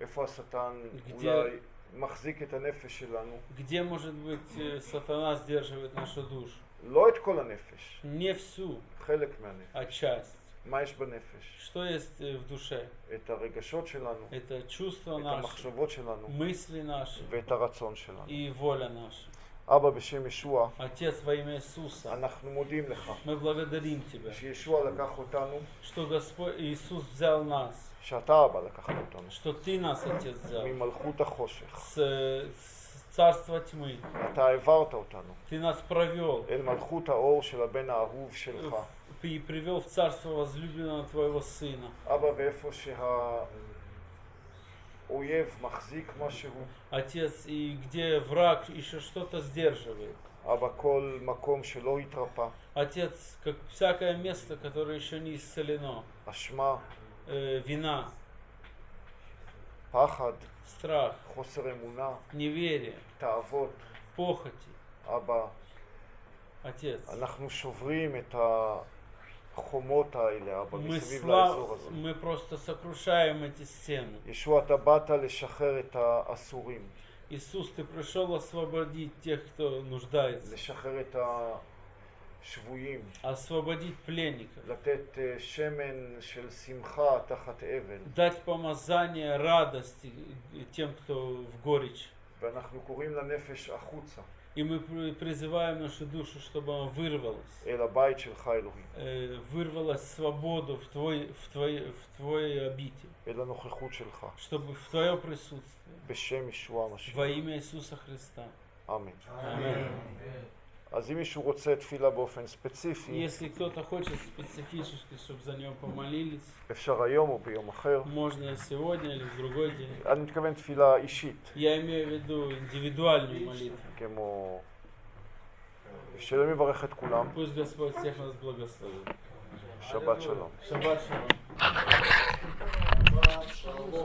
איפה השטן גדל. אולי מחזיק את הנפש שלנו. где, может быть, э, сатана сдерживает нашу душу. לא את כל הנפש, Не всю, חלק מהנפש. а часть. מה יש בנפש? Что есть э, в душе? את הרגשות שלנו, Это чувства את наши, המחשבות שלנו мысли наши ואת הרצון שלנו. и воля наша. אבא, בשם ישוע, Отец, во имя Иисуса, אנחנו מודים לך мы благодарим Тебя, שישוע לקח אותנו, что Господь Иисус взял нас, שאתה אבא לקחת אותנו, что Ты нас, Отец, взял ממלכות החושך. с, с царства тьмы. אתה העברת אותנו Ты нас провел אל מלכות האור של הבן האהוב שלך. и привел в царство возлюбленного Твоего Сына. אבא, ואיפה שהאויב מחזיק משהו, Отец, и где враг еще что-то сдерживает. אבא, כל מקום שלא התרפא, Отец, как всякое место, которое еще не исцелено, אשמה, э, вина, פחד, страх, חוסר אמונה, неверие, תאוות, похоти. אבא, Отец, אנחנו שוברים את החומות האלה, אבא, мы, מסביב слав- לאזור הזה. мы просто сокрушаем эти стены. ישוע, אתה באת לשחרר את האסורים, Иисус, Ты пришел освободить тех, кто нуждается, לשחרר את השבויים, освободить пленников, לתת אה, שמן של שמחה תחת אבל, дать помазание радости тем, кто в горечь. ואנחנו קוראים לנפש החוצה, И мы при- призываем нашу душу, чтобы она вырвалась. אל הבית שלך אלוהים, э, вырвалась свободу в твой, в твой, в твой обитель, אל הנוכחות שלך, чтобы в твое присутствие בשם ישוע המשיח. во имя Иисуса Христа. אמן. Аминь. אז אם מישהו רוצה תפילה באופן ספציפי, Если кто-то хочет специфически, чтобы за него помолились, אפשר היום או ביום אחר. можно сегодня или в другой день. אני מתכוון תפילה אישית, Я имею в виду индивидуальную молитву. כמו... שאלוהים יברך את כולם, Пусть Господь всех нас благословит. שבת שלום. Шаббат шалом.